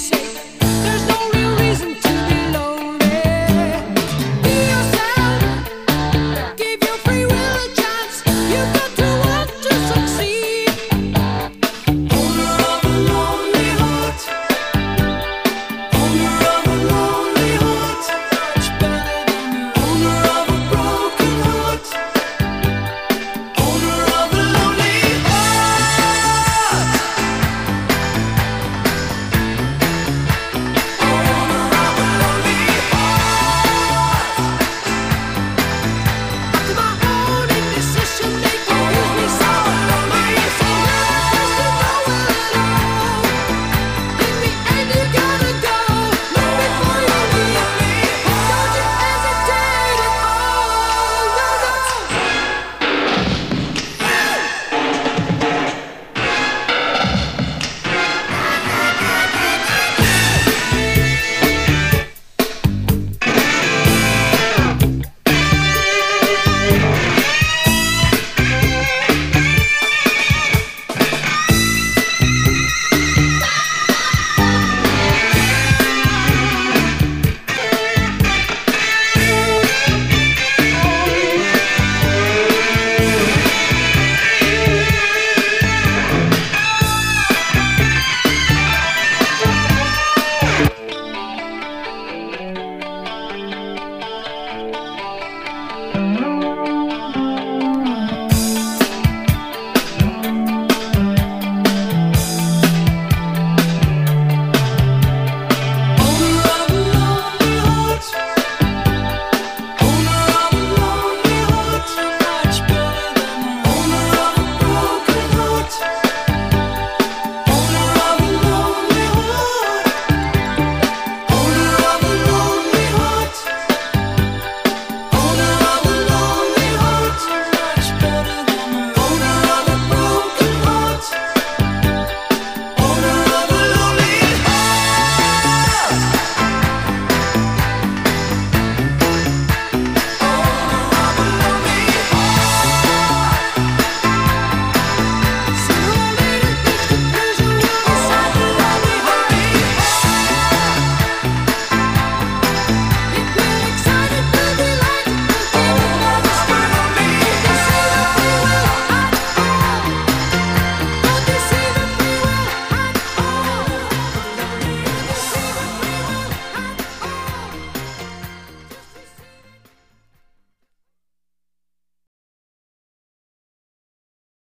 shake.